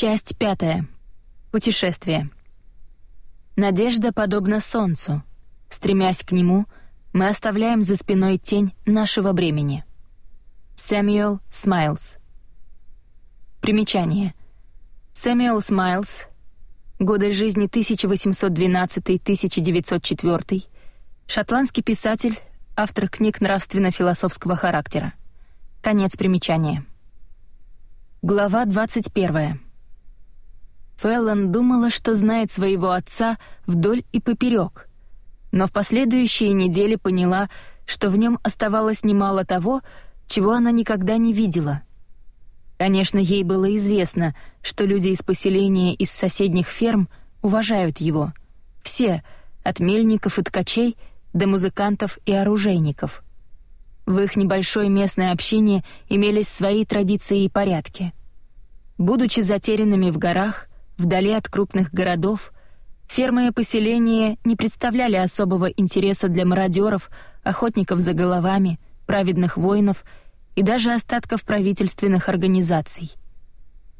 Часть пятая. Путешествие. Надежда подобна солнцу. Стремясь к нему, мы оставляем за спиной тень нашего бремени. Сэмюэл Смайлс. Примечание. Сэмюэл Смайлс. Годы жизни 1812-1904. Шотландский писатель, автор книг нравственно-философского характера. Конец примечания. Глава 21. Феллон думала, что знает своего отца вдоль и поперек, но в последующие недели поняла, что в нем оставалось немало того, чего она никогда не видела. Конечно, ей было известно, что люди из поселения из соседних ферм уважают его. Все, от мельников и ткачей до музыкантов и оружейников. В их небольшой местной общине имелись свои традиции и порядки. Будучи затерянными в горах, Вдали от крупных городов фермы и поселения не представляли особого интереса для мародеров, охотников за головами, праведных воинов и даже остатков правительственных организаций.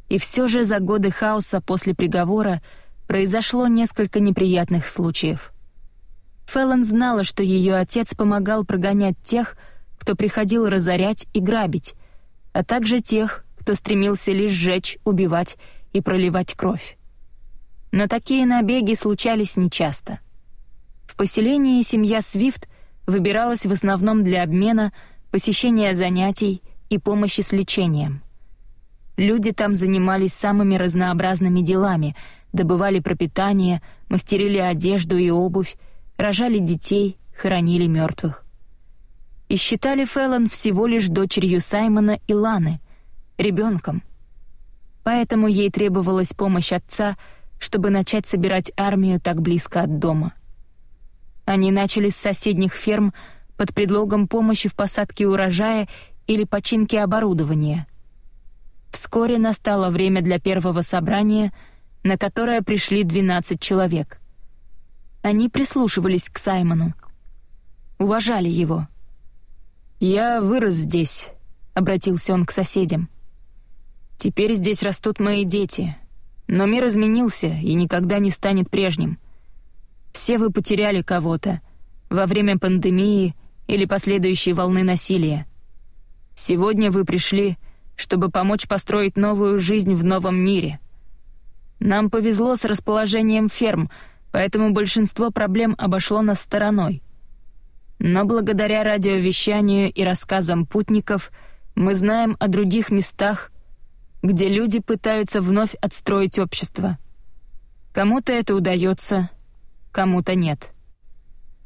И все же за годы хаоса после приговора произошло несколько неприятных случаев. Феллон знала, что ее отец помогал прогонять тех, кто приходил разорять и грабить, а также тех, кто стремился лишь сжечь, убивать и проливать кровь. Но такие набеги случались нечасто. В поселении семья Свифт выбиралась в основном для обмена, посещения занятий и помощи с лечением. Люди там занимались самыми разнообразными делами, добывали пропитание, мастерили одежду и обувь, рожали детей, хоронили мертвых. И считали Феллон всего лишь дочерью Саймона и Ланы, ребенком — поэтому ей требовалась помощь отца, чтобы начать собирать армию так близко от дома. Они начали с соседних ферм под предлогом помощи в посадке урожая или починке оборудования. Вскоре настало время для первого собрания, на которое пришли 12 человек. Они прислушивались к Саймону, уважали его. «Я вырос здесь», — обратился он к соседям. Теперь здесь растут мои дети. Но мир изменился и никогда не станет прежним. Все вы потеряли кого-то во время пандемии или последующей волны насилия. Сегодня вы пришли, чтобы помочь построить новую жизнь в новом мире. Нам повезло с расположением ферм, поэтому большинство проблем обошло нас стороной. Но благодаря радиовещанию и рассказам путников мы знаем о других местах, где люди пытаются вновь отстроить общество. Кому-то это удается, кому-то нет.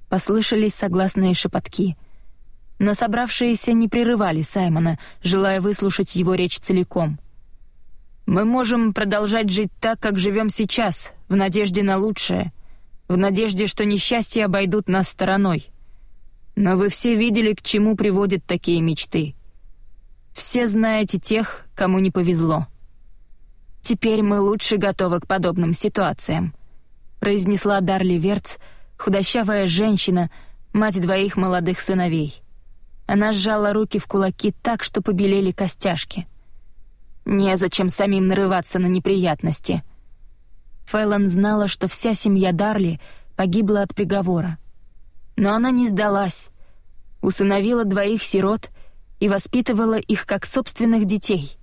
Послышались согласные шепотки. Но собравшиеся не прерывали Саймона, желая выслушать его речь целиком. «Мы можем продолжать жить так, как живем сейчас, в надежде на лучшее, в надежде, что несчастья обойдут нас стороной. Но вы все видели, к чему приводят такие мечты. Все знаете тех, кому не повезло. Теперь мы лучше готовы к подобным ситуациям, произнесла Дарли Верц, худощавая женщина, мать двоих молодых сыновей. Она сжала руки в кулаки так, что побелели костяшки. Незачем самим нарываться на неприятности. Фэллон знала, что вся семья Дарли погибла от приговора. Но она не сдалась. Усыновила двоих сирот и воспитывала их как собственных детей.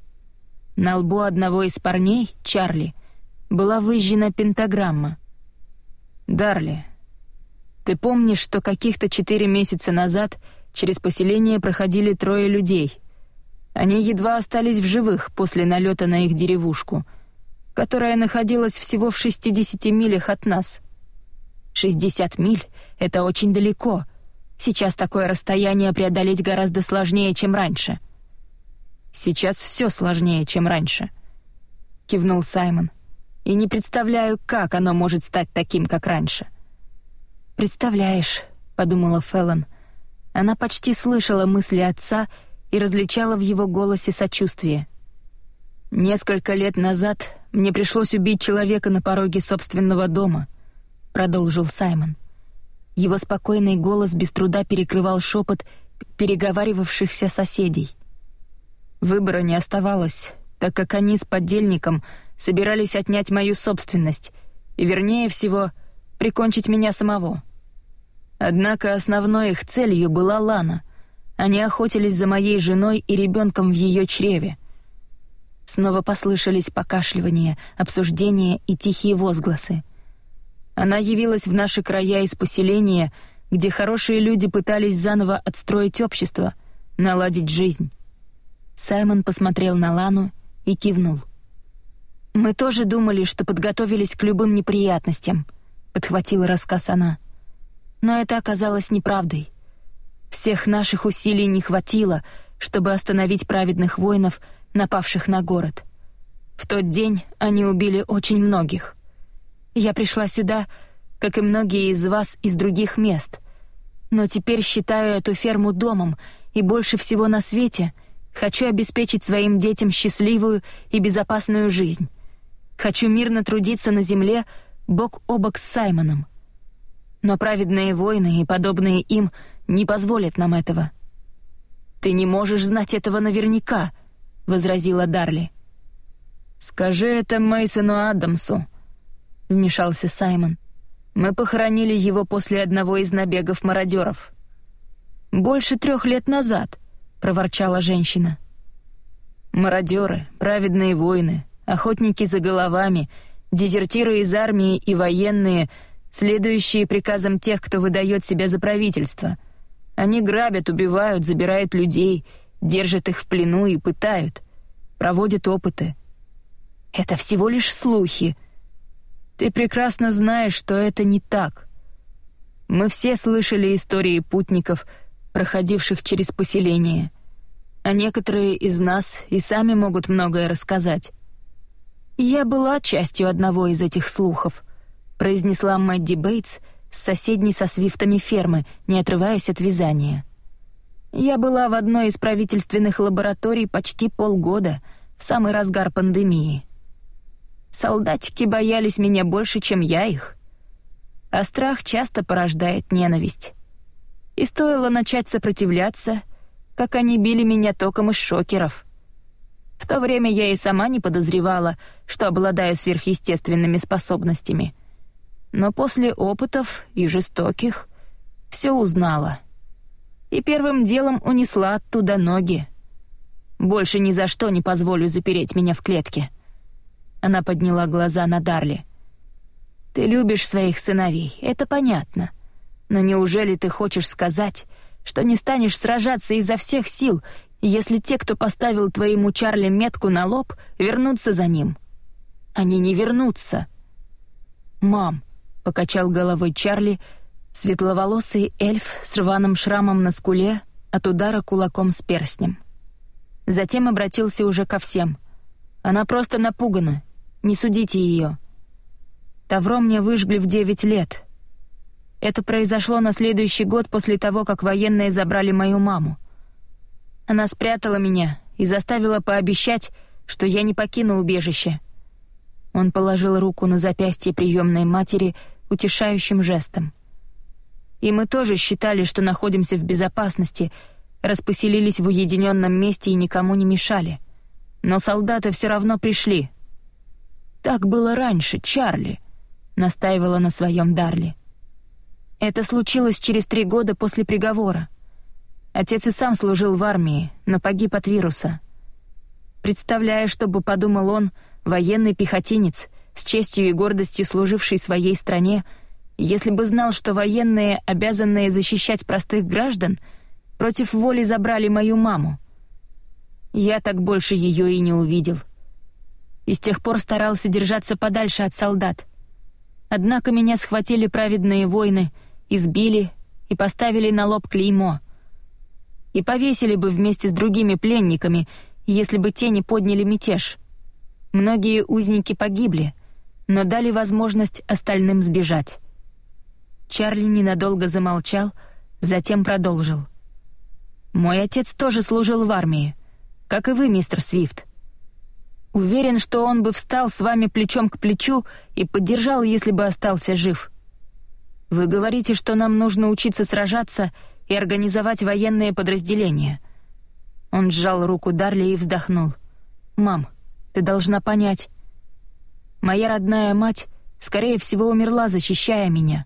На лбу одного из парней, Чарли, была выжжена пентаграмма. «Дарли, ты помнишь, что каких-то четыре месяца назад через поселение проходили трое людей? Они едва остались в живых после налета на их деревушку, которая находилась всего в 60 милях от нас. 60 миль — это очень далеко — Сейчас такое расстояние преодолеть гораздо сложнее, чем раньше. Сейчас все сложнее, чем раньше, кивнул Саймон. И не представляю, как оно может стать таким, как раньше. Представляешь, подумала Феллон. Она почти слышала мысли отца и различала в его голосе сочувствие. Несколько лет назад мне пришлось убить человека на пороге собственного дома, продолжил Саймон. Его спокойный голос без труда перекрывал шепот переговаривавшихся соседей. Выбора не оставалось, так как они с подельником собирались отнять мою собственность и, вернее всего, прикончить меня самого. Однако основной их целью была Лана. Они охотились за моей женой и ребенком в ее чреве. Снова послышались покашливания, обсуждения и тихие возгласы. Она явилась в наши края из поселения, где хорошие люди пытались заново отстроить общество, наладить жизнь. Саймон посмотрел на Лану и кивнул. «Мы тоже думали, что подготовились к любым неприятностям», — подхватила рассказ она. «Но это оказалось неправдой. Всех наших усилий не хватило, чтобы остановить праведных воинов, напавших на город. В тот день они убили очень многих. Я пришла сюда, как и многие из вас из других мест, но теперь считаю эту ферму домом и больше всего на свете хочу обеспечить своим детям счастливую и безопасную жизнь. Хочу мирно трудиться на земле бок о бок с Саймоном. Но праведные воины и подобные им не позволят нам этого. Ты не можешь знать этого наверняка, возразила Дарли. Скажи это Мейсону Адамсу, вмешался Саймон. Мы похоронили его после одного из набегов мародеров. Больше трех лет назад, проворчала женщина. Мародеры, праведные воины, охотники за головами, дезертиры из армии и военные, следующие приказам тех, кто выдает себя за правительство. Они грабят, убивают, забирают людей, держат их в плену и пытают, проводят опыты. Это всего лишь слухи. Ты прекрасно знаешь, что это не так. Мы все слышали истории путников, проходивших через поселение, а некоторые из нас и сами могут многое рассказать. «Я была частью одного из этих слухов», — произнесла Мэдди Бейтс с соседней со свифтами фермы, не отрываясь от вязания. «Я была в одной из правительственных лабораторий почти полгода, в самый разгар пандемии. Солдатики боялись меня больше, чем я их. А страх часто порождает ненависть. И стоило начать сопротивляться, как они били меня током из шокеров — в то время я и сама не подозревала, что обладаю сверхъестественными способностями. Но после опытов и жестоких все узнала. И первым делом унесла оттуда ноги. Больше ни за что не позволю запереть меня в клетке. Она подняла глаза на Дарли. Ты любишь своих сыновей, это понятно. Но неужели ты хочешь сказать, что не станешь сражаться изо всех сил если те, кто поставил твоему Чарли метку на лоб, вернутся за ним. Они не вернутся. «Мам», — покачал головой Чарли, светловолосый эльф с рваным шрамом на скуле от удара кулаком с перстнем. Затем обратился уже ко всем. «Она просто напугана. Не судите ее. Тавро мне выжгли в девять лет. Это произошло на следующий год после того, как военные забрали мою маму. Она спрятала меня и заставила пообещать, что я не покину убежище. Он положил руку на запястье приемной матери утешающим жестом. И мы тоже считали, что находимся в безопасности, распоселились в уединенном месте и никому не мешали. Но солдаты все равно пришли. Так было раньше, Чарли, настаивала на своем Дарли. Это случилось через три года после приговора. Отец и сам служил в армии, но погиб от вируса. Представляя, что бы подумал он, военный пехотинец, с честью и гордостью служивший своей стране, если бы знал, что военные, обязанные защищать простых граждан, против воли забрали мою маму. Я так больше ее и не увидел. И с тех пор старался держаться подальше от солдат. Однако меня схватили праведные воины, избили и поставили на лоб клеймо — и повесили бы вместе с другими пленниками, если бы те не подняли мятеж. Многие узники погибли, но дали возможность остальным сбежать. Чарли ненадолго замолчал, затем продолжил. «Мой отец тоже служил в армии, как и вы, мистер Свифт. Уверен, что он бы встал с вами плечом к плечу и поддержал, если бы остался жив. Вы говорите, что нам нужно учиться сражаться и организовать военные подразделения. Он сжал руку Дарли и вздохнул. «Мам, ты должна понять. Моя родная мать, скорее всего, умерла, защищая меня.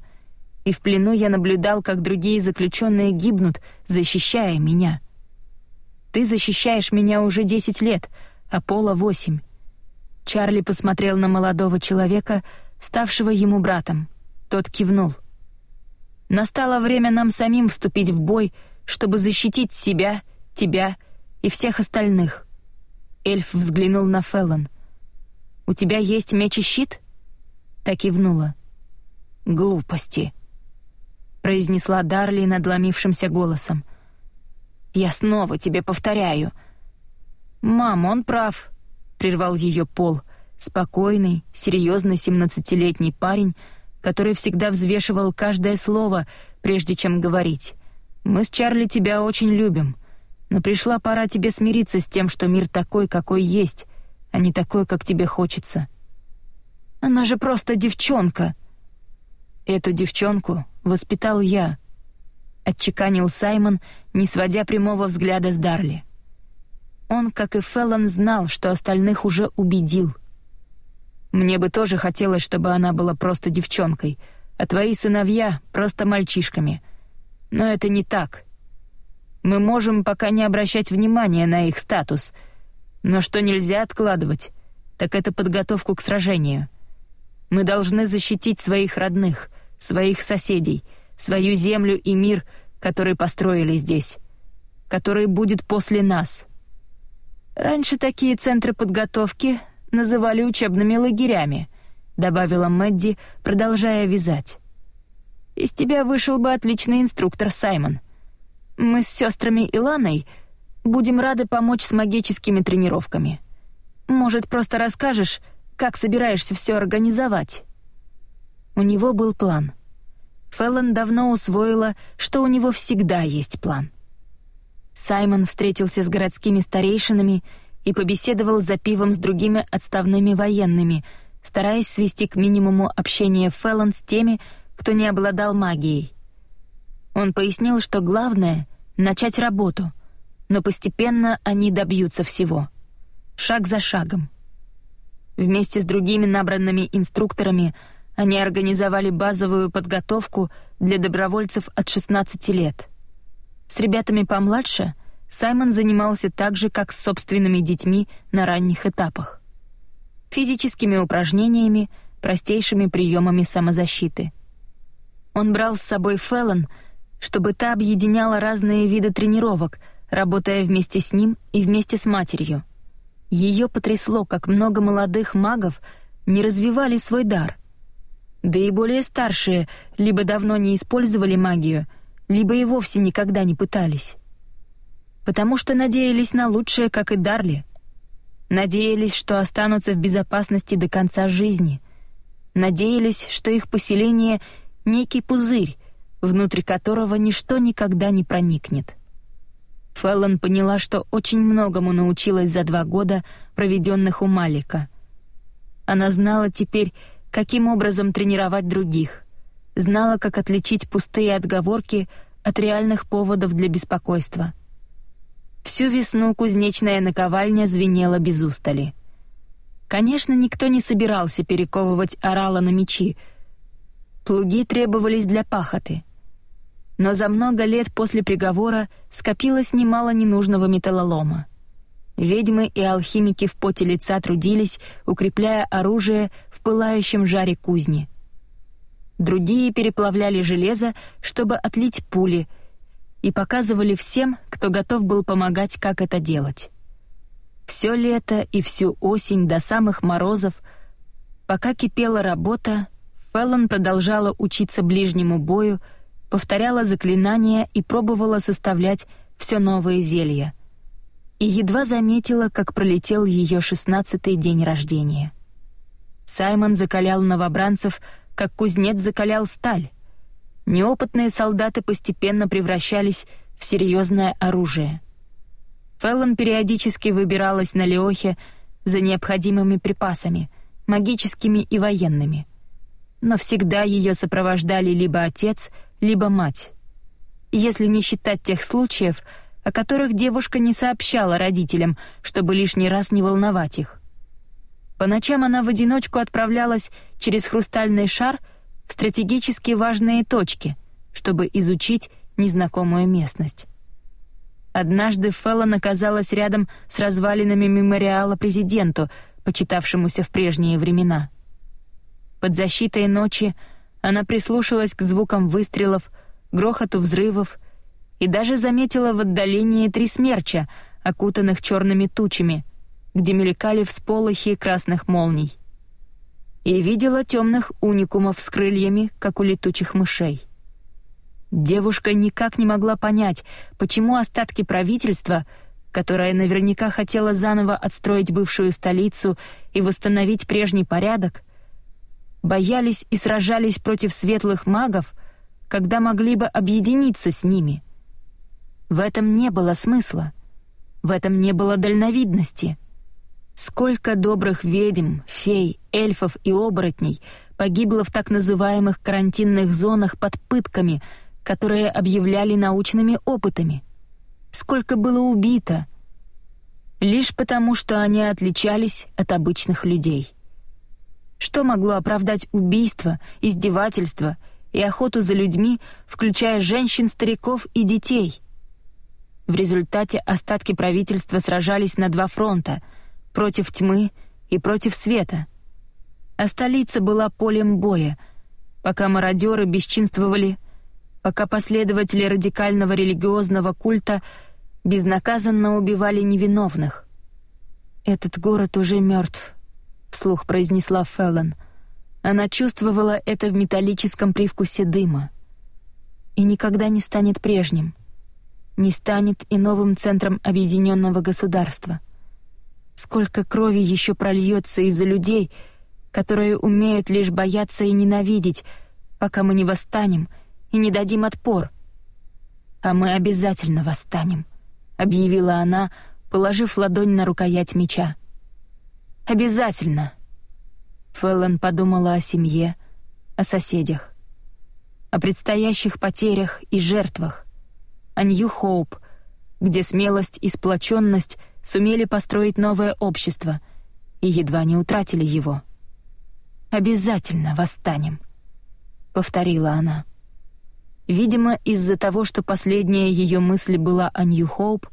И в плену я наблюдал, как другие заключенные гибнут, защищая меня. Ты защищаешь меня уже десять лет, а Пола — восемь. Чарли посмотрел на молодого человека, ставшего ему братом. Тот кивнул. Настало время нам самим вступить в бой, чтобы защитить себя, тебя и всех остальных. Эльф взглянул на Феллон. «У тебя есть меч и щит?» Так кивнула. «Глупости», — произнесла Дарли надломившимся голосом. «Я снова тебе повторяю». «Мам, он прав», — прервал ее Пол, спокойный, серьезный семнадцатилетний парень, который всегда взвешивал каждое слово, прежде чем говорить. «Мы с Чарли тебя очень любим, но пришла пора тебе смириться с тем, что мир такой, какой есть, а не такой, как тебе хочется. Она же просто девчонка. Эту девчонку воспитал я, отчеканил Саймон, не сводя прямого взгляда с Дарли. Он, как и Феллон, знал, что остальных уже убедил. Мне бы тоже хотелось, чтобы она была просто девчонкой, а твои сыновья — просто мальчишками. Но это не так. Мы можем пока не обращать внимания на их статус — но что нельзя откладывать, так это подготовку к сражению. Мы должны защитить своих родных, своих соседей, свою землю и мир, который построили здесь, который будет после нас. Раньше такие центры подготовки называли учебными лагерями, добавила Мэдди, продолжая вязать. Из тебя вышел бы отличный инструктор, Саймон. Мы с сестрами Иланой — Будем рады помочь с магическими тренировками. Может, просто расскажешь, как собираешься все организовать?» У него был план. Феллон давно усвоила, что у него всегда есть план. Саймон встретился с городскими старейшинами и побеседовал за пивом с другими отставными военными, стараясь свести к минимуму общение Феллон с теми, кто не обладал магией. Он пояснил, что главное — начать работу — но постепенно они добьются всего. Шаг за шагом. Вместе с другими набранными инструкторами они организовали базовую подготовку для добровольцев от 16 лет. С ребятами помладше Саймон занимался так же, как с собственными детьми на ранних этапах. Физическими упражнениями, простейшими приемами самозащиты. Он брал с собой Феллон, чтобы та объединяла разные виды тренировок — работая вместе с ним и вместе с матерью. Ее потрясло, как много молодых магов не развивали свой дар. Да и более старшие либо давно не использовали магию, либо и вовсе никогда не пытались. Потому что надеялись на лучшее, как и Дарли. Надеялись, что останутся в безопасности до конца жизни. Надеялись, что их поселение — некий пузырь, внутрь которого ничто никогда не проникнет. Феллон поняла, что очень многому научилась за два года, проведенных у Малика. Она знала теперь, каким образом тренировать других, знала, как отличить пустые отговорки от реальных поводов для беспокойства. Всю весну кузнечная наковальня звенела без устали. Конечно, никто не собирался перековывать орала на мечи. Плуги требовались для пахоты — но за много лет после приговора скопилось немало ненужного металлолома. Ведьмы и алхимики в поте лица трудились, укрепляя оружие в пылающем жаре кузни. Другие переплавляли железо, чтобы отлить пули, и показывали всем, кто готов был помогать, как это делать. Все лето и всю осень до самых морозов, пока кипела работа, Феллон продолжала учиться ближнему бою, повторяла заклинания и пробовала составлять все новые зелья. И едва заметила, как пролетел ее шестнадцатый день рождения. Саймон закалял новобранцев, как кузнец закалял сталь. Неопытные солдаты постепенно превращались в серьезное оружие. Феллон периодически выбиралась на Леохе за необходимыми припасами, магическими и военными. Но всегда ее сопровождали либо отец, либо мать. Если не считать тех случаев, о которых девушка не сообщала родителям, чтобы лишний раз не волновать их. По ночам она в одиночку отправлялась через хрустальный шар в стратегически важные точки, чтобы изучить незнакомую местность. Однажды Феллон оказалась рядом с развалинами мемориала президенту, почитавшемуся в прежние времена. Под защитой ночи она прислушалась к звукам выстрелов, грохоту взрывов и даже заметила в отдалении три смерча, окутанных черными тучами, где мелькали всполохи красных молний. И видела темных уникумов с крыльями, как у летучих мышей. Девушка никак не могла понять, почему остатки правительства, которое наверняка хотело заново отстроить бывшую столицу и восстановить прежний порядок, боялись и сражались против светлых магов, когда могли бы объединиться с ними. В этом не было смысла. В этом не было дальновидности. Сколько добрых ведьм, фей, эльфов и оборотней погибло в так называемых карантинных зонах под пытками — которые объявляли научными опытами. Сколько было убито. Лишь потому, что они отличались от обычных людей. Что могло оправдать убийство, издевательство и охоту за людьми, включая женщин, стариков и детей? В результате остатки правительства сражались на два фронта — против тьмы и против света. А столица была полем боя, пока мародеры бесчинствовали пока последователи радикального религиозного культа безнаказанно убивали невиновных. «Этот город уже мертв», — вслух произнесла Феллон. Она чувствовала это в металлическом привкусе дыма. И никогда не станет прежним. Не станет и новым центром объединенного государства. Сколько крови еще прольется из-за людей, которые умеют лишь бояться и ненавидеть, пока мы не восстанем — и не дадим отпор. А мы обязательно восстанем, объявила она, положив ладонь на рукоять меча. Обязательно. Фэллон подумала о семье, о соседях, о предстоящих потерях и жертвах, о Нью-Хоуп, где смелость и сплоченность сумели построить новое общество и едва не утратили его. «Обязательно восстанем», — повторила она. Видимо, из-за того, что последняя ее мысль была о Нью-Хоуп,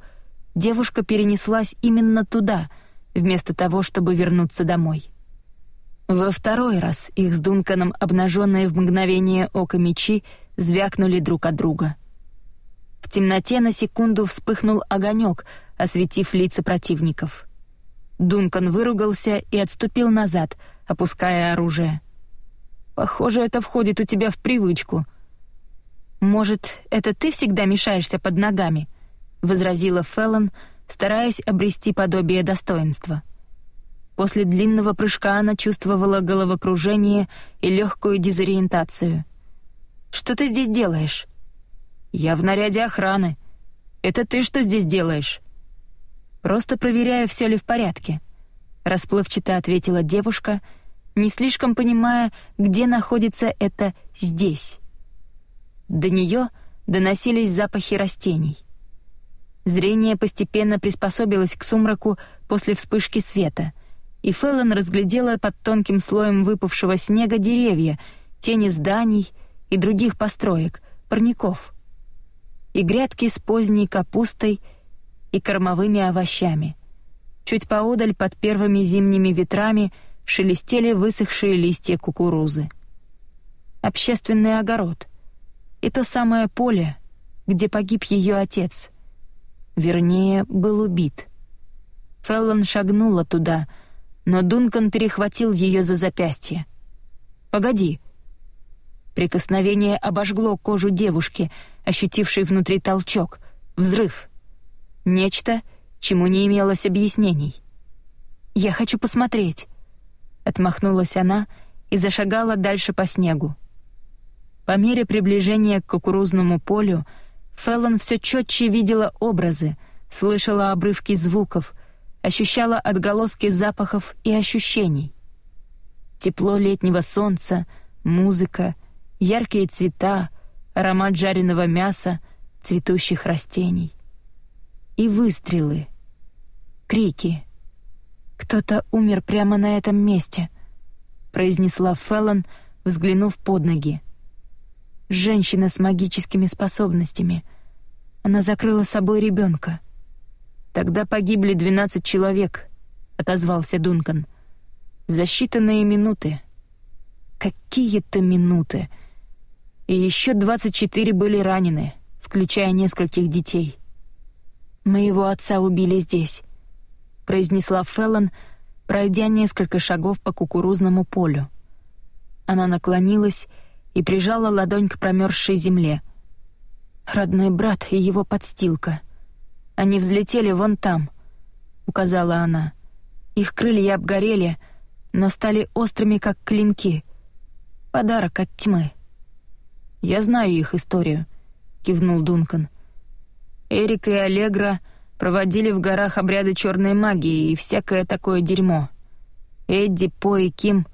девушка перенеслась именно туда, вместо того, чтобы вернуться домой. Во второй раз их с Дунканом обнаженные в мгновение ока мечи звякнули друг от друга. В темноте на секунду вспыхнул огонек, осветив лица противников. Дункан выругался и отступил назад, опуская оружие. «Похоже, это входит у тебя в привычку», «Может, это ты всегда мешаешься под ногами?» — возразила Феллон, стараясь обрести подобие достоинства. После длинного прыжка она чувствовала головокружение и легкую дезориентацию. «Что ты здесь делаешь?» «Я в наряде охраны. Это ты что здесь делаешь?» «Просто проверяю, все ли в порядке», — расплывчато ответила девушка, не слишком понимая, где находится это «здесь». До нее доносились запахи растений. Зрение постепенно приспособилось к сумраку после вспышки света, и Фэллон разглядела под тонким слоем выпавшего снега деревья, тени зданий и других построек, парников. И грядки с поздней капустой и кормовыми овощами. Чуть поодаль под первыми зимними ветрами шелестели высохшие листья кукурузы. Общественный огород и то самое поле, где погиб ее отец. Вернее, был убит. Феллон шагнула туда, но Дункан перехватил ее за запястье. «Погоди». Прикосновение обожгло кожу девушки, ощутившей внутри толчок, взрыв. Нечто, чему не имелось объяснений. «Я хочу посмотреть», — отмахнулась она и зашагала дальше по снегу. По мере приближения к кукурузному полю Феллон все четче видела образы, слышала обрывки звуков, ощущала отголоски запахов и ощущений. Тепло летнего солнца, музыка, яркие цвета, аромат жареного мяса, цветущих растений. И выстрелы, крики, «Кто-то умер прямо на этом месте», — произнесла Феллон, взглянув под ноги. «Женщина с магическими способностями. Она закрыла собой ребенка. «Тогда погибли двенадцать человек», — отозвался Дункан. «За считанные минуты». «Какие-то минуты!» И еще двадцать четыре были ранены, включая нескольких детей. «Моего отца убили здесь», — произнесла Феллон, пройдя несколько шагов по кукурузному полю. Она наклонилась и прижала ладонь к промерзшей земле. «Родной брат и его подстилка. Они взлетели вон там», — указала она. «Их крылья обгорели, но стали острыми, как клинки. Подарок от тьмы». «Я знаю их историю», — кивнул Дункан. Эрик и Аллегра проводили в горах обряды черной магии и всякое такое дерьмо. Эдди, По и Ким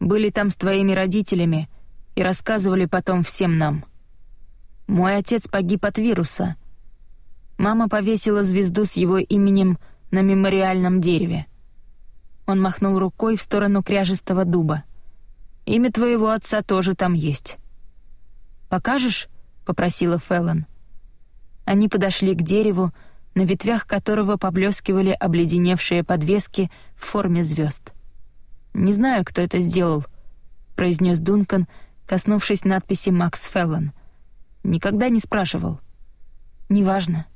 были там с твоими родителями и рассказывали потом всем нам. Мой отец погиб от вируса. Мама повесила звезду с его именем на мемориальном дереве. Он махнул рукой в сторону кряжестого дуба. «Имя твоего отца тоже там есть». «Покажешь?» — попросила Феллон. Они подошли к дереву, на ветвях которого поблескивали обледеневшие подвески в форме звезд. «Не знаю, кто это сделал», — произнес Дункан, коснувшись надписи «Макс Феллон». «Никогда не спрашивал». «Неважно.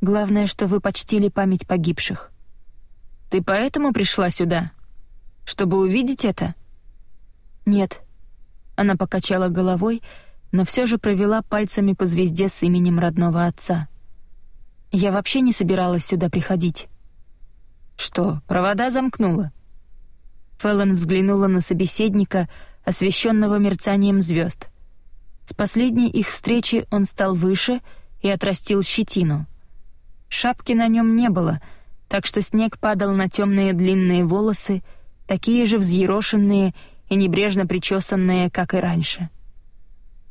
Главное, что вы почтили память погибших». «Ты поэтому пришла сюда? Чтобы увидеть это?» «Нет». Она покачала головой, — но все же провела пальцами по звезде с именем родного отца. Я вообще не собиралась сюда приходить. Что, провода замкнула? Фэллон взглянула на собеседника, освещенного мерцанием звезд. С последней их встречи он стал выше и отрастил щетину. Шапки на нем не было, так что снег падал на темные длинные волосы, такие же взъерошенные и небрежно причесанные, как и раньше.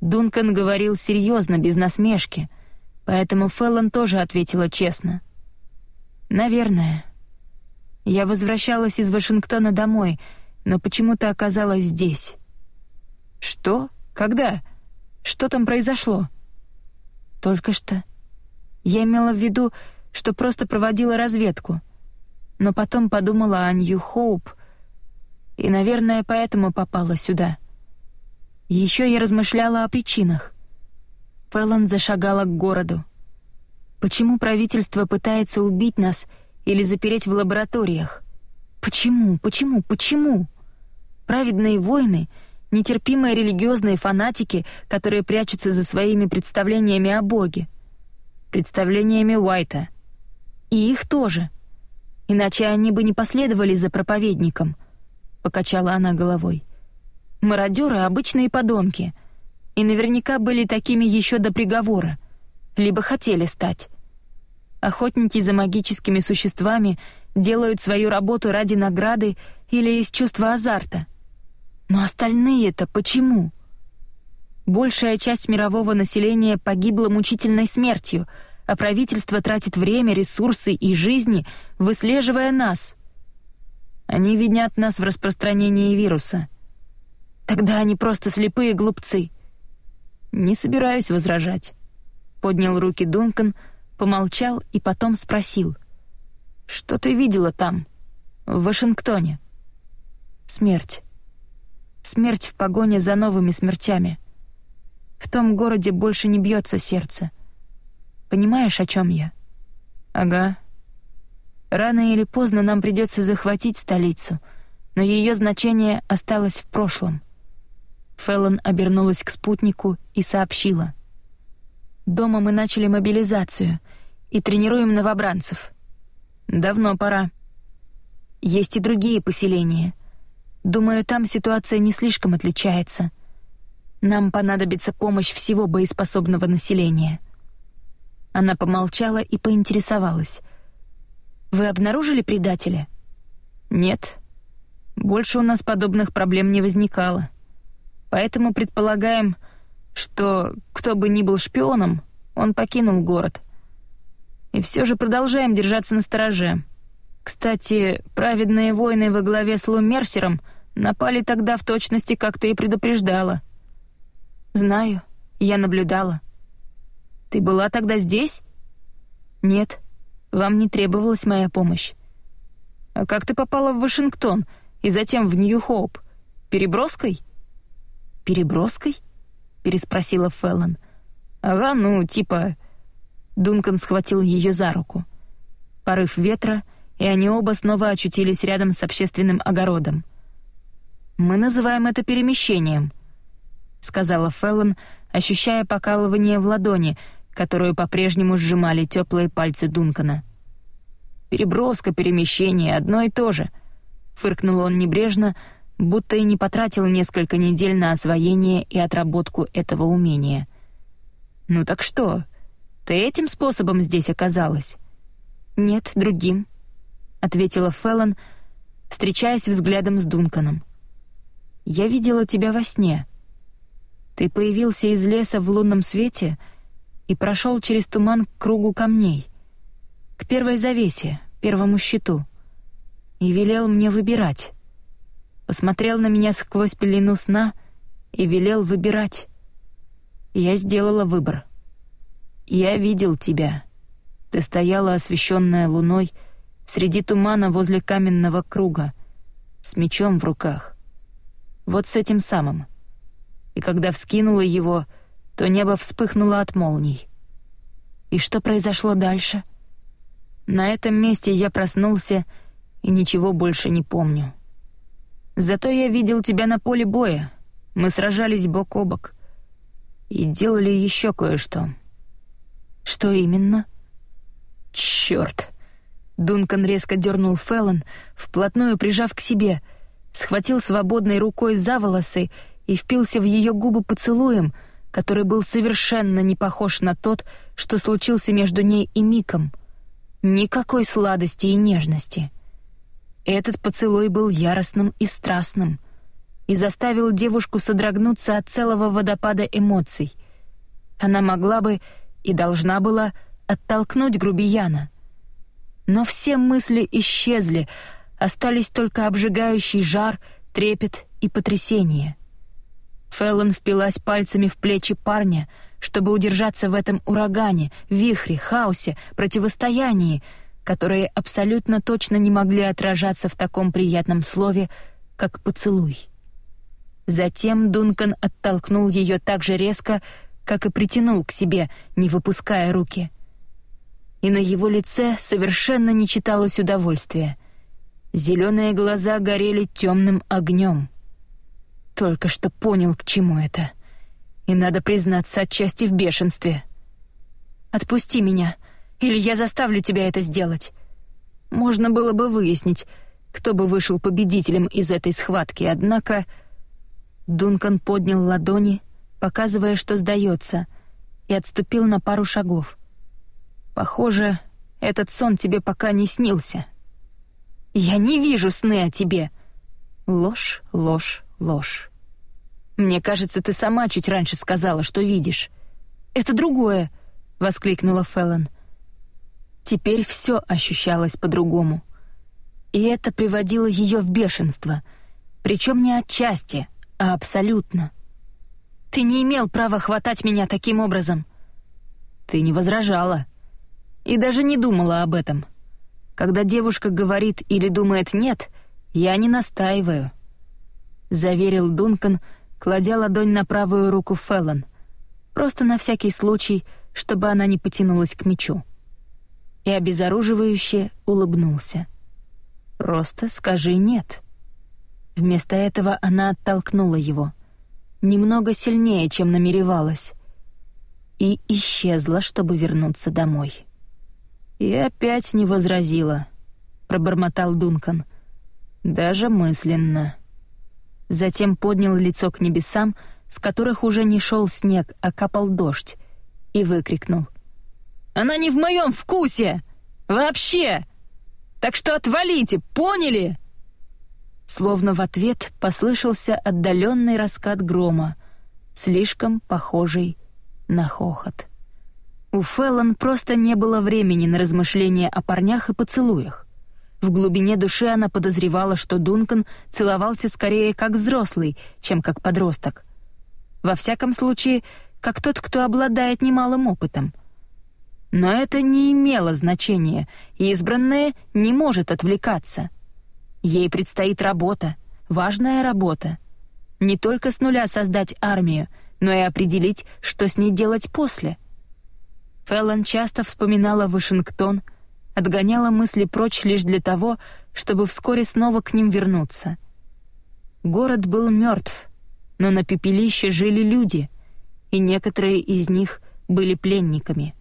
Дункан говорил серьезно, без насмешки, поэтому Феллон тоже ответила честно. «Наверное. Я возвращалась из Вашингтона домой, но почему-то оказалась здесь». «Что? Когда? Что там произошло?» «Только что. Я имела в виду, что просто проводила разведку, но потом подумала о Нью-Хоуп и, наверное, поэтому попала сюда». Еще я размышляла о причинах. Фэллон зашагала к городу. Почему правительство пытается убить нас или запереть в лабораториях? Почему, почему, почему? Праведные войны, нетерпимые религиозные фанатики, которые прячутся за своими представлениями о Боге. Представлениями Уайта. И их тоже. Иначе они бы не последовали за проповедником, — покачала она головой. — Мародеры — обычные подонки. И наверняка были такими еще до приговора. Либо хотели стать. Охотники за магическими существами делают свою работу ради награды или из чувства азарта. Но остальные-то почему? Большая часть мирового населения погибла мучительной смертью, а правительство тратит время, ресурсы и жизни, выслеживая нас. Они винят нас в распространении вируса — Тогда они просто слепые глупцы. Не собираюсь возражать. Поднял руки Дункан, помолчал и потом спросил. «Что ты видела там, в Вашингтоне?» «Смерть. Смерть в погоне за новыми смертями. В том городе больше не бьется сердце. Понимаешь, о чем я?» «Ага. Рано или поздно нам придется захватить столицу, но ее значение осталось в прошлом. Феллон обернулась к спутнику и сообщила. «Дома мы начали мобилизацию и тренируем новобранцев. Давно пора. Есть и другие поселения. Думаю, там ситуация не слишком отличается. Нам понадобится помощь всего боеспособного населения». Она помолчала и поинтересовалась. «Вы обнаружили предателя?» «Нет. Больше у нас подобных проблем не возникало». Поэтому предполагаем, что кто бы ни был шпионом, он покинул город. И все же продолжаем держаться на стороже. Кстати, праведные воины во главе с Лумерсером напали тогда в точности, как ты и предупреждала. Знаю, я наблюдала. Ты была тогда здесь? Нет, вам не требовалась моя помощь. А как ты попала в Вашингтон и затем в Нью-Хоуп? Переброской? Переброской? переспросила Феллон. Ага, ну, типа... Дункан схватил ее за руку. Порыв ветра, и они оба снова очутились рядом с общественным огородом. «Мы называем это перемещением», — сказала Феллон, ощущая покалывание в ладони, которую по-прежнему сжимали теплые пальцы Дункана. «Переброска, перемещение — одно и то же», — фыркнул он небрежно, будто и не потратил несколько недель на освоение и отработку этого умения. «Ну так что, ты этим способом здесь оказалась?» «Нет, другим», — ответила Феллон, встречаясь взглядом с Дунканом. «Я видела тебя во сне. Ты появился из леса в лунном свете и прошел через туман к кругу камней, к первой завесе, первому щиту, и велел мне выбирать. Посмотрел на меня сквозь пелену сна и велел выбирать. Я сделала выбор. Я видел тебя». Ты стояла, освещенная луной, среди тумана возле каменного круга, с мечом в руках. Вот с этим самым. И когда вскинула его, то небо вспыхнуло от молний. И что произошло дальше? На этом месте я проснулся и ничего больше не помню. Зато я видел тебя на поле боя. Мы сражались бок о бок. И делали еще кое-что. Что именно? — Черт! Дункан резко дернул Феллон, вплотную прижав к себе, схватил свободной рукой за волосы и впился в ее губы поцелуем, который был совершенно не похож на тот, что случился между ней и Миком. Никакой сладости и нежности. Этот поцелуй был яростным и страстным и заставил девушку содрогнуться от целого водопада эмоций. Она могла бы и должна была оттолкнуть грубияна. Но все мысли исчезли, остались только обжигающий жар, трепет и потрясение. Феллон впилась пальцами в плечи парня, чтобы удержаться в этом урагане, вихре, хаосе, противостоянии, которые абсолютно точно не могли отражаться в таком приятном слове, как «поцелуй». Затем Дункан оттолкнул ее так же резко, как и притянул к себе, не выпуская руки и на его лице совершенно не читалось удовольствия. Зеленые глаза горели темным огнем. Только что понял, к чему это. И надо признаться, отчасти в бешенстве. «Отпусти меня, или я заставлю тебя это сделать». Можно было бы выяснить, кто бы вышел победителем из этой схватки, однако... Дункан поднял ладони, показывая, что сдается, и отступил на пару шагов — Похоже, этот сон тебе пока не снился. Я не вижу сны о тебе. Ложь, ложь, ложь. Мне кажется, ты сама чуть раньше сказала, что видишь. Это другое, воскликнула Феллон. Теперь все ощущалось по-другому. И это приводило ее в бешенство, причем не отчасти, а абсолютно. Ты не имел права хватать меня таким образом. Ты не возражала, и даже не думала об этом. Когда девушка говорит или думает «нет», я не настаиваю. Заверил Дункан, кладя ладонь на правую руку Феллон. Просто на всякий случай, чтобы она не потянулась к мечу. И обезоруживающе улыбнулся. «Просто скажи «нет». Вместо этого она оттолкнула его. Немного сильнее, чем намеревалась. И исчезла, чтобы вернуться домой. «И опять не возразила», — пробормотал Дункан. «Даже мысленно». Затем поднял лицо к небесам, с которых уже не шел снег, а капал дождь, и выкрикнул. «Она не в моем вкусе! Вообще! Так что отвалите, поняли?» Словно в ответ послышался отдаленный раскат грома, слишком похожий на хохот. У Феллон просто не было времени на размышления о парнях и поцелуях. В глубине души она подозревала, что Дункан целовался скорее как взрослый, чем как подросток. Во всяком случае, как тот, кто обладает немалым опытом. Но это не имело значения, избранная не может отвлекаться. Ей предстоит работа, важная работа. Не только с нуля создать армию, но и определить, что с ней делать после. Феллон часто вспоминала Вашингтон, отгоняла мысли прочь лишь для того, чтобы вскоре снова к ним вернуться. Город был мертв, но на пепелище жили люди, и некоторые из них были пленниками.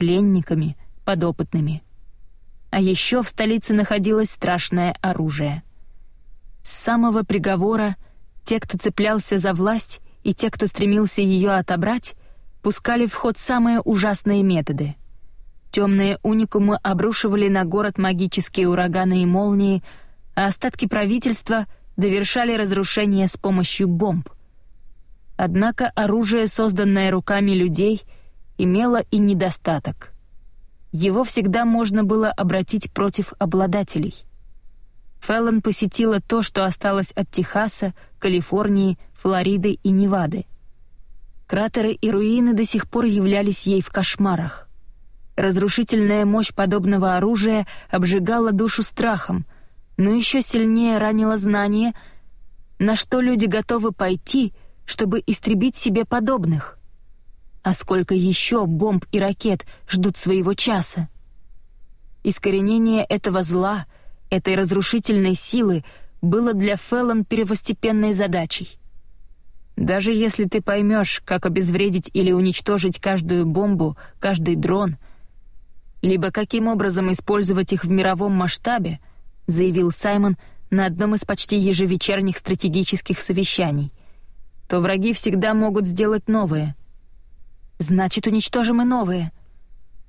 Пленниками подопытными. А еще в столице находилось страшное оружие. С самого приговора те, кто цеплялся за власть, и те, кто стремился ее отобрать, пускали в ход самые ужасные методы. Темные уникумы обрушивали на город магические ураганы и молнии, а остатки правительства довершали разрушение с помощью бомб. Однако оружие, созданное руками людей, имело и недостаток. Его всегда можно было обратить против обладателей. Феллон посетила то, что осталось от Техаса, Калифорнии, Флориды и Невады. Кратеры и руины до сих пор являлись ей в кошмарах. Разрушительная мощь подобного оружия обжигала душу страхом, но еще сильнее ранила знание, на что люди готовы пойти, чтобы истребить себе подобных. А сколько еще бомб и ракет ждут своего часа? Искоренение этого зла, этой разрушительной силы было для Феллон первостепенной задачей. Даже если ты поймешь, как обезвредить или уничтожить каждую бомбу, каждый дрон, либо каким образом использовать их в мировом масштабе, заявил Саймон на одном из почти ежевечерних стратегических совещаний, то враги всегда могут сделать новые. Значит, уничтожим и новые.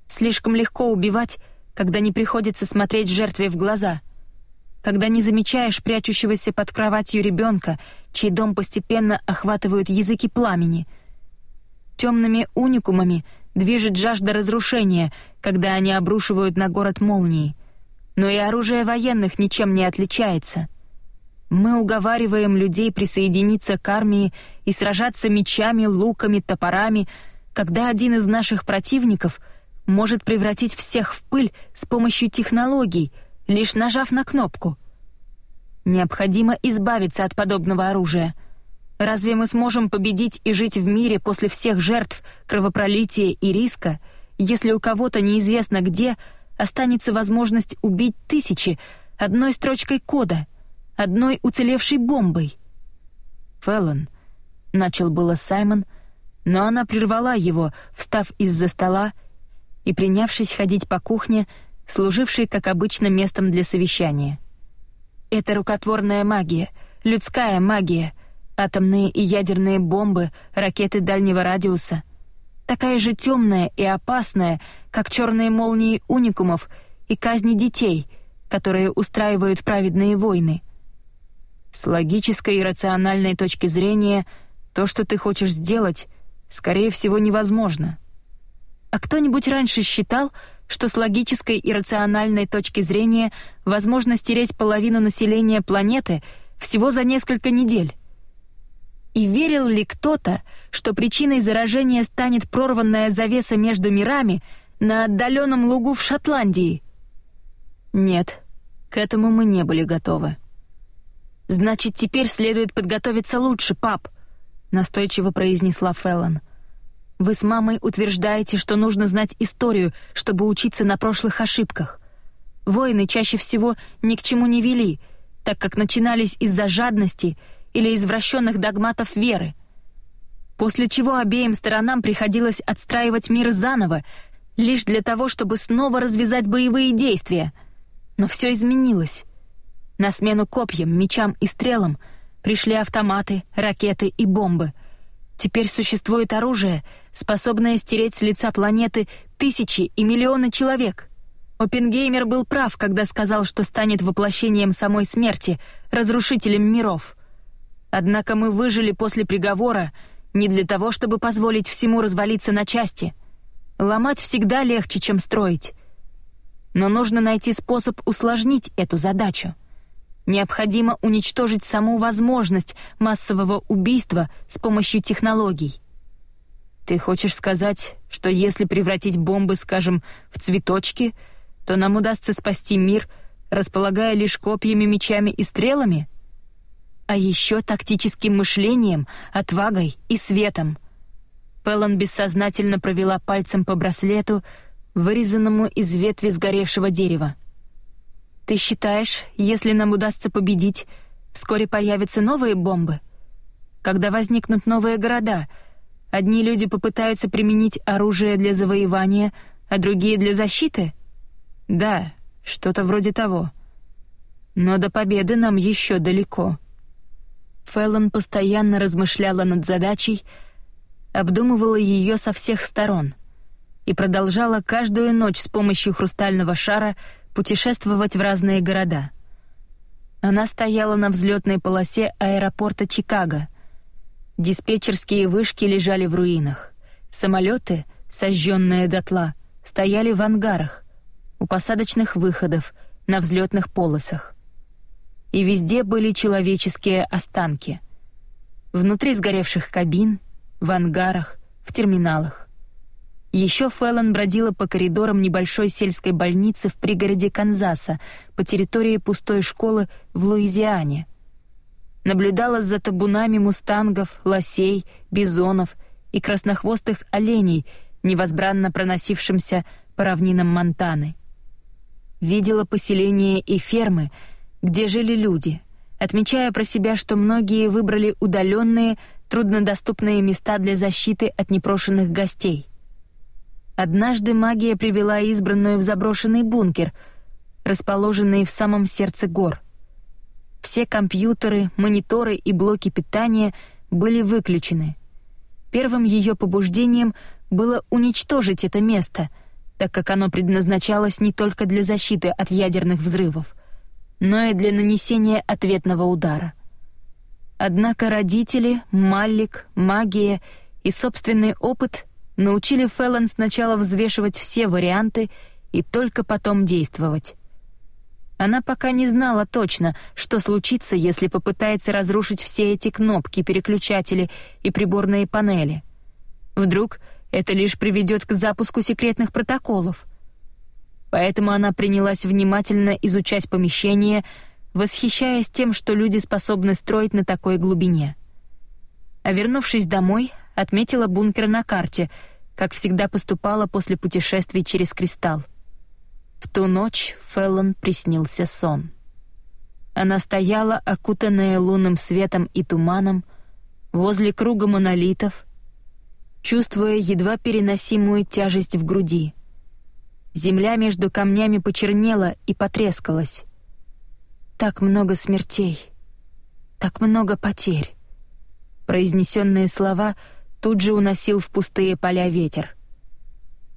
Слишком легко убивать, когда не приходится смотреть жертве в глаза — когда не замечаешь прячущегося под кроватью ребенка, чей дом постепенно охватывают языки пламени. Темными уникумами движет жажда разрушения, когда они обрушивают на город молнии. Но и оружие военных ничем не отличается. Мы уговариваем людей присоединиться к армии и сражаться мечами, луками, топорами, когда один из наших противников может превратить всех в пыль с помощью технологий — лишь нажав на кнопку. Необходимо избавиться от подобного оружия. Разве мы сможем победить и жить в мире после всех жертв, кровопролития и риска, если у кого-то неизвестно где останется возможность убить тысячи одной строчкой кода, одной уцелевшей бомбой? Феллон, начал было Саймон, но она прервала его, встав из-за стола и принявшись ходить по кухне, служивший, как обычно, местом для совещания. Это рукотворная магия, людская магия, атомные и ядерные бомбы, ракеты дальнего радиуса. Такая же темная и опасная, как черные молнии уникумов и казни детей, которые устраивают праведные войны. С логической и рациональной точки зрения, то, что ты хочешь сделать, скорее всего, невозможно. А кто-нибудь раньше считал, что с логической и рациональной точки зрения возможно стереть половину населения планеты всего за несколько недель. И верил ли кто-то, что причиной заражения станет прорванная завеса между мирами на отдаленном лугу в Шотландии? Нет, к этому мы не были готовы. Значит, теперь следует подготовиться лучше, пап, настойчиво произнесла Феллон. — вы с мамой утверждаете, что нужно знать историю, чтобы учиться на прошлых ошибках. Войны чаще всего ни к чему не вели, так как начинались из-за жадности или извращенных догматов веры. После чего обеим сторонам приходилось отстраивать мир заново, лишь для того, чтобы снова развязать боевые действия. Но все изменилось. На смену копьям, мечам и стрелам пришли автоматы, ракеты и бомбы — Теперь существует оружие, способное стереть с лица планеты тысячи и миллионы человек. Оппенгеймер был прав, когда сказал, что станет воплощением самой смерти, разрушителем миров. Однако мы выжили после приговора не для того, чтобы позволить всему развалиться на части. Ломать всегда легче, чем строить. Но нужно найти способ усложнить эту задачу. Необходимо уничтожить саму возможность массового убийства с помощью технологий. Ты хочешь сказать, что если превратить бомбы, скажем, в цветочки, то нам удастся спасти мир, располагая лишь копьями, мечами и стрелами? А еще тактическим мышлением, отвагой и светом. Пеллан бессознательно провела пальцем по браслету, вырезанному из ветви сгоревшего дерева. «Ты считаешь, если нам удастся победить, вскоре появятся новые бомбы? Когда возникнут новые города, одни люди попытаются применить оружие для завоевания, а другие — для защиты? Да, что-то вроде того. Но до победы нам еще далеко». Феллон постоянно размышляла над задачей, обдумывала ее со всех сторон и продолжала каждую ночь с помощью хрустального шара путешествовать в разные города. Она стояла на взлетной полосе аэропорта Чикаго. Диспетчерские вышки лежали в руинах. Самолеты, сожженные дотла, стояли в ангарах, у посадочных выходов, на взлетных полосах. И везде были человеческие останки. Внутри сгоревших кабин — в ангарах, в терминалах. Еще Фэллон бродила по коридорам небольшой сельской больницы в пригороде Канзаса по территории пустой школы в Луизиане. Наблюдала за табунами мустангов, лосей, бизонов и краснохвостых оленей, невозбранно проносившимся по равнинам Монтаны. Видела поселения и фермы, где жили люди, отмечая про себя, что многие выбрали удаленные, труднодоступные места для защиты от непрошенных гостей. Однажды магия привела избранную в заброшенный бункер, расположенный в самом сердце гор. Все компьютеры, мониторы и блоки питания были выключены. Первым ее побуждением было уничтожить это место, так как оно предназначалось не только для защиты от ядерных взрывов, но и для нанесения ответного удара — Однако родители, Маллик, магия и собственный опыт научили Феллон сначала взвешивать все варианты и только потом действовать. Она пока не знала точно, что случится, если попытается разрушить все эти кнопки, переключатели и приборные панели. Вдруг это лишь приведет к запуску секретных протоколов. Поэтому она принялась внимательно изучать помещение, восхищаясь тем, что люди способны строить на такой глубине. А вернувшись домой, отметила бункер на карте, как всегда поступала после путешествий через кристалл. В ту ночь Феллон приснился сон. Она стояла, окутанная лунным светом и туманом, возле круга монолитов, чувствуя едва переносимую тяжесть в груди. Земля между камнями почернела и потрескалась. Так много смертей, так много потерь. Произнесенные слова тут же уносил в пустые поля ветер.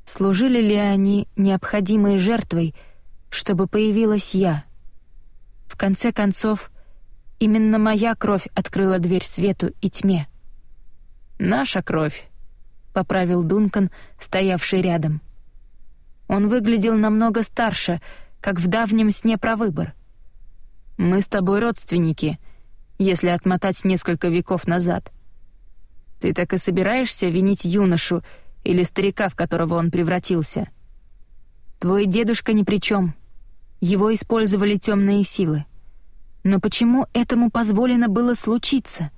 Служили ли они необходимой жертвой, чтобы появилась я? В конце концов, именно моя кровь открыла дверь свету и тьме. «Наша кровь», — поправил Дункан, стоявший рядом. Он выглядел намного старше, как в давнем сне про выбор — мы с тобой родственники, если отмотать несколько веков назад. Ты так и собираешься винить юношу или старика, в которого он превратился? Твой дедушка ни при чем. Его использовали темные силы. Но почему этому позволено было случиться?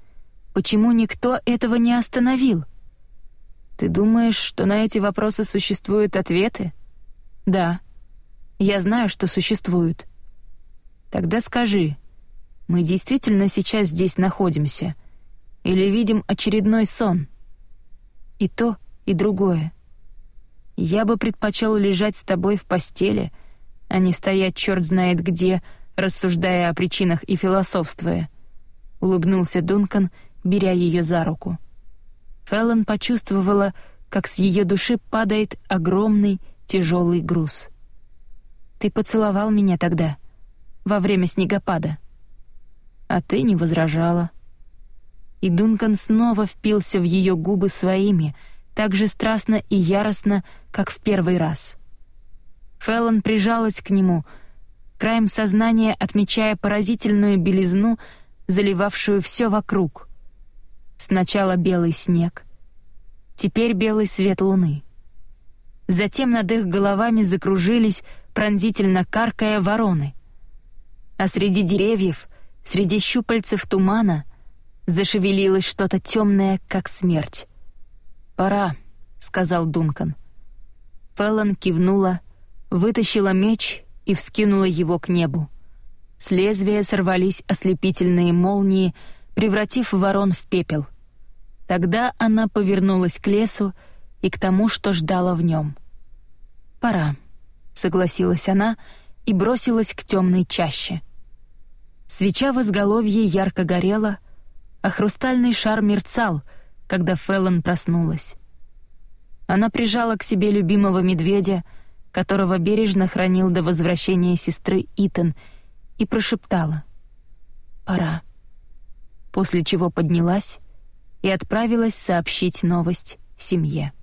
Почему никто этого не остановил? Ты думаешь, что на эти вопросы существуют ответы? Да. Я знаю, что существуют. Тогда скажи, мы действительно сейчас здесь находимся? Или видим очередной сон? И то, и другое. Я бы предпочел лежать с тобой в постели, а не стоять черт знает где, рассуждая о причинах и философствуя. Улыбнулся Дункан, беря ее за руку. Феллон почувствовала, как с ее души падает огромный тяжелый груз. «Ты поцеловал меня тогда», во время снегопада. А ты не возражала. И Дункан снова впился в ее губы своими, так же страстно и яростно, как в первый раз. Феллон прижалась к нему, краем сознания отмечая поразительную белизну, заливавшую все вокруг. Сначала белый снег, теперь белый свет луны. Затем над их головами закружились, пронзительно каркая вороны. А среди деревьев, среди щупальцев тумана, зашевелилось что-то темное, как смерть. «Пора», — сказал Дункан. Феллон кивнула, вытащила меч и вскинула его к небу. С лезвия сорвались ослепительные молнии, превратив ворон в пепел. Тогда она повернулась к лесу и к тому, что ждала в нем. «Пора», — согласилась она и бросилась к темной чаще. Свеча в изголовье ярко горела, а хрустальный шар мерцал, когда Феллон проснулась. Она прижала к себе любимого медведя, которого бережно хранил до возвращения сестры Итан, и прошептала «Пора», после чего поднялась и отправилась сообщить новость семье.